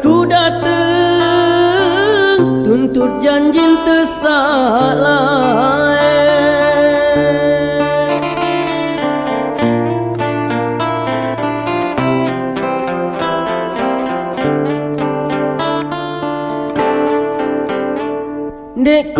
ku dateng. Tuntut janji tersalah. Dek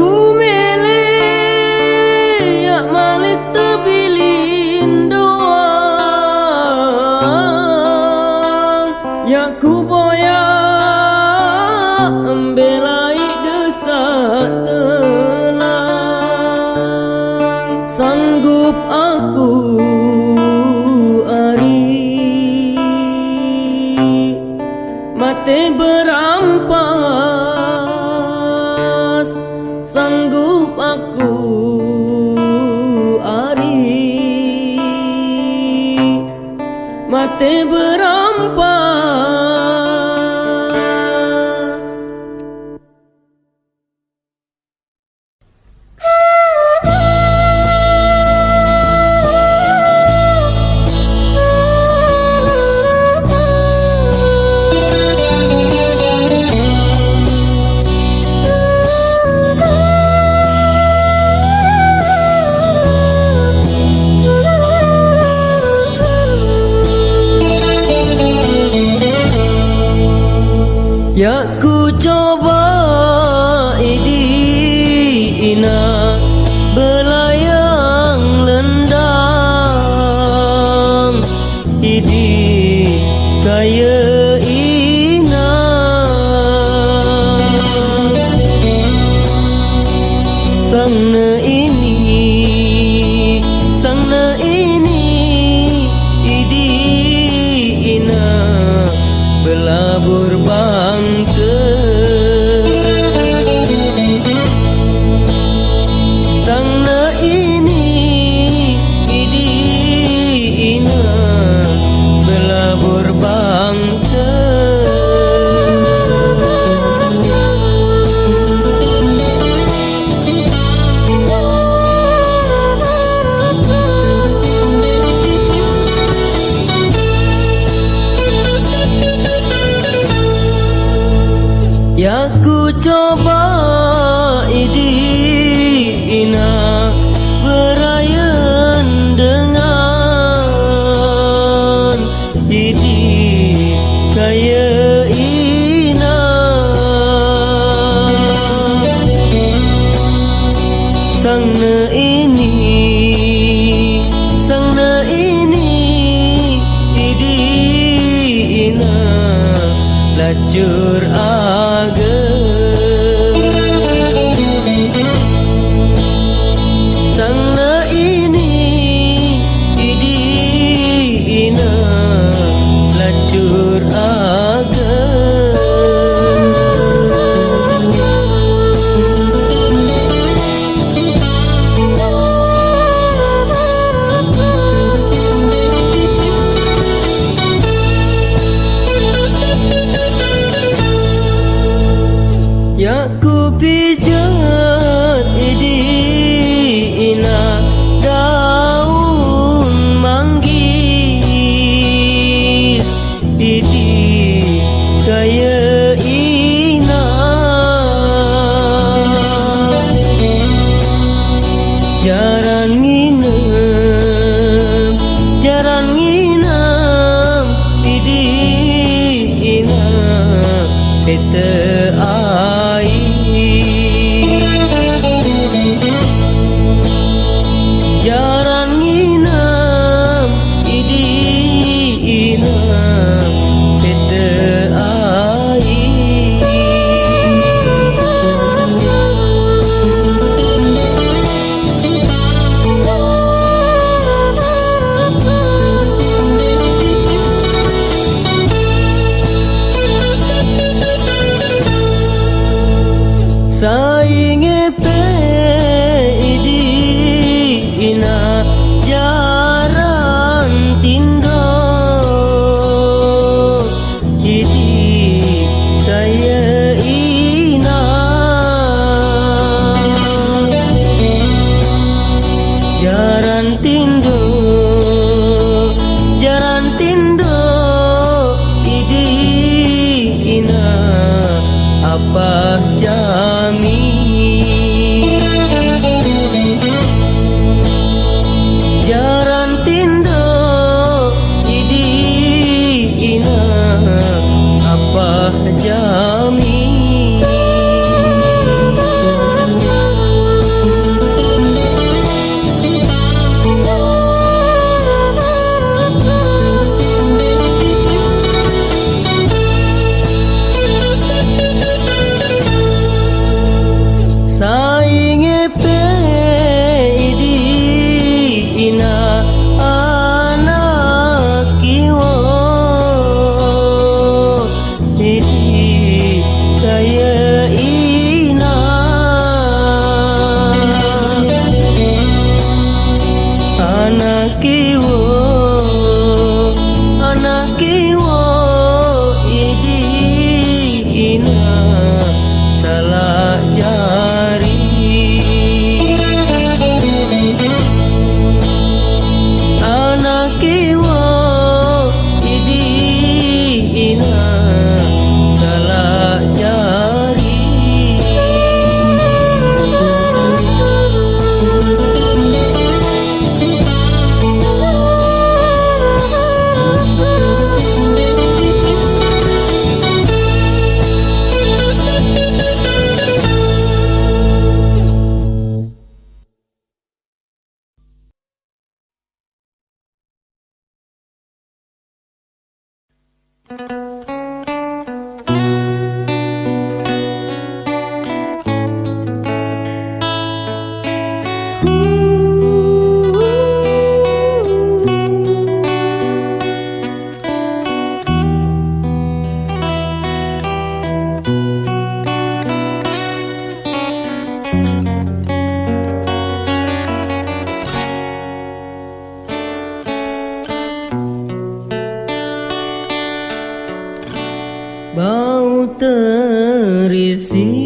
see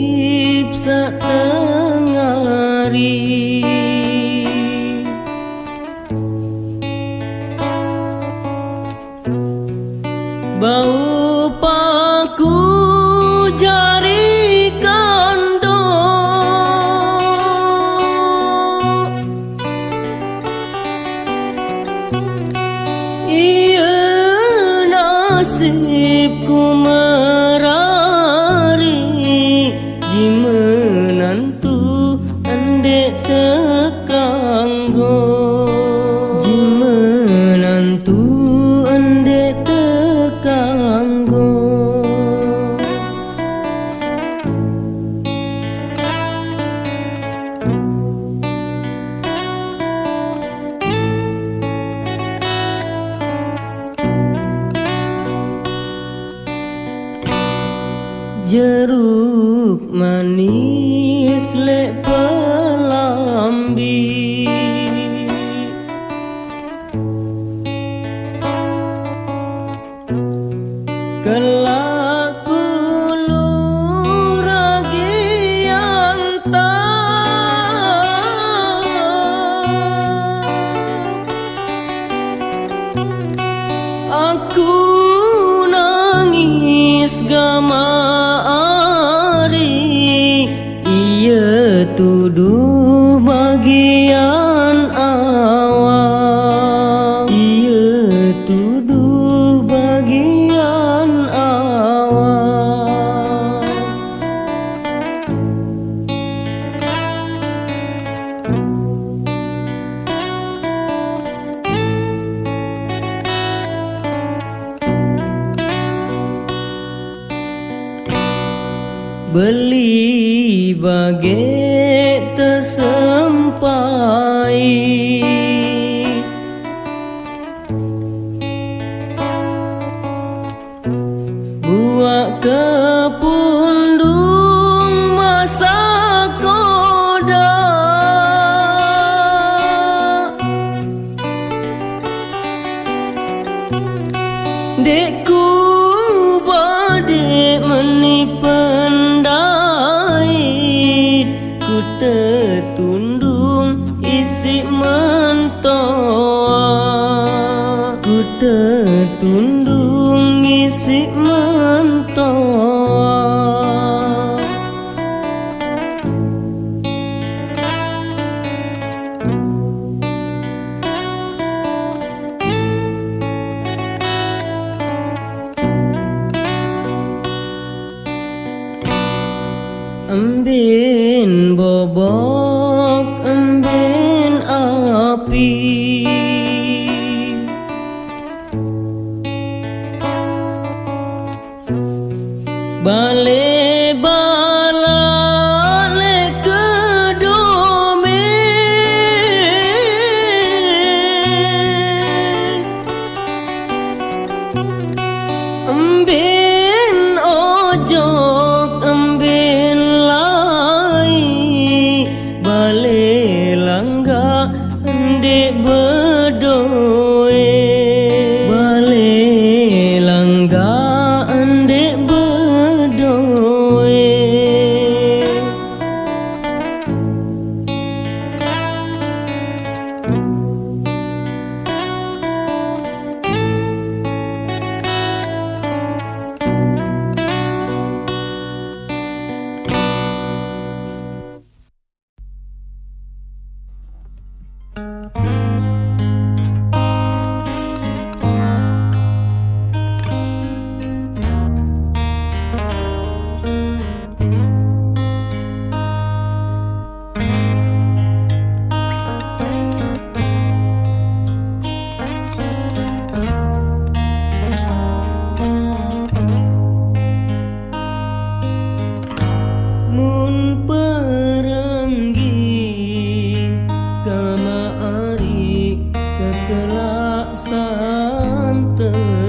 Baby santa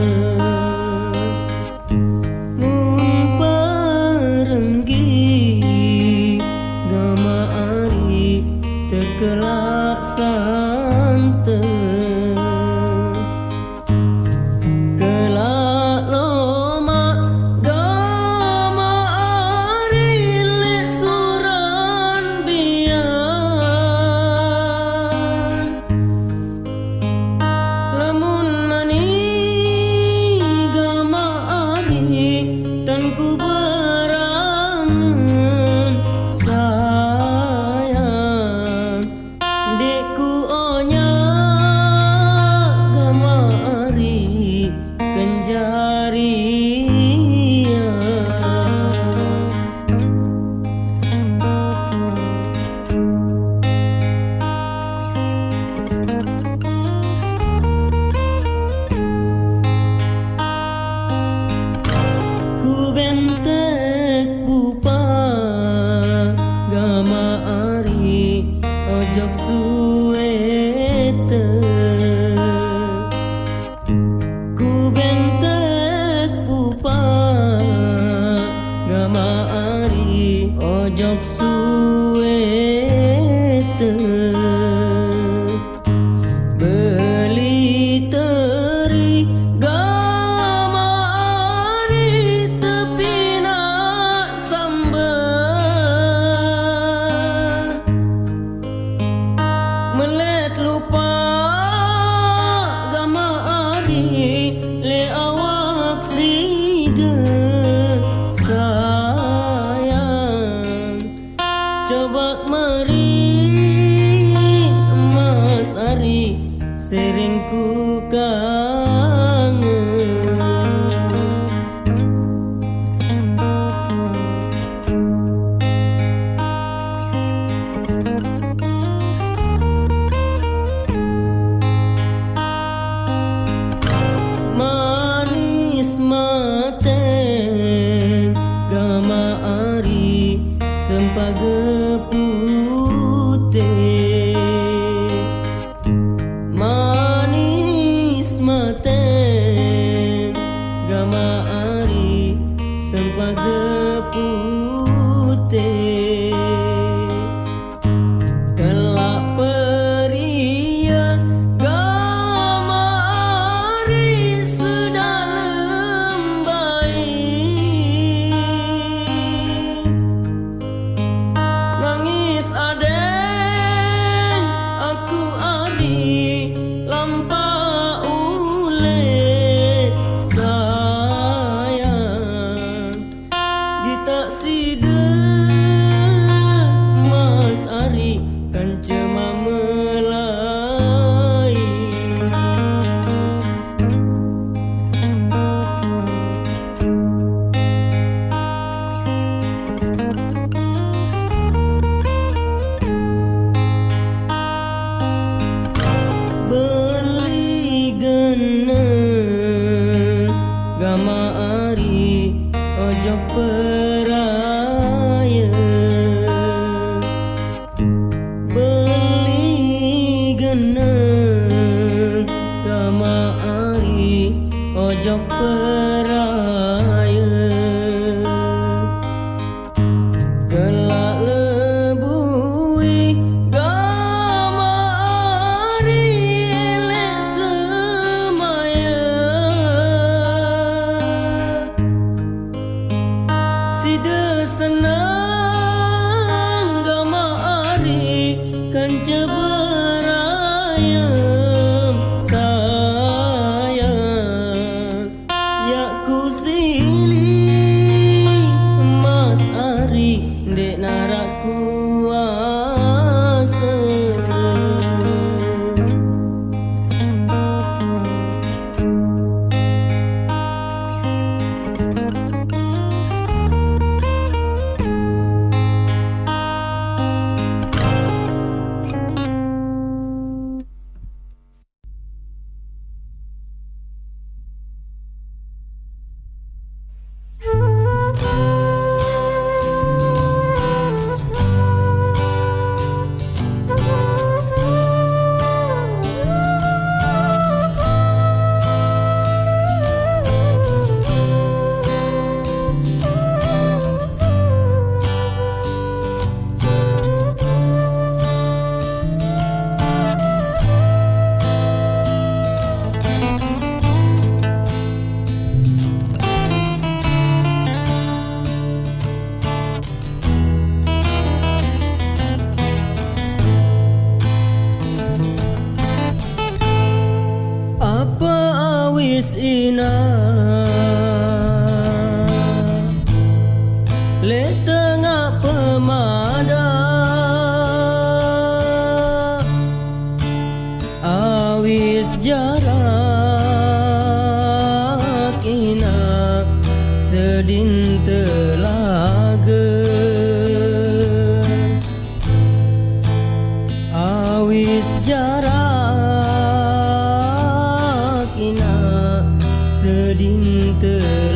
jog suwe lâmpada pura. Up. sejarah kina sedih ter.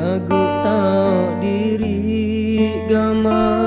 Lagu tak diri gama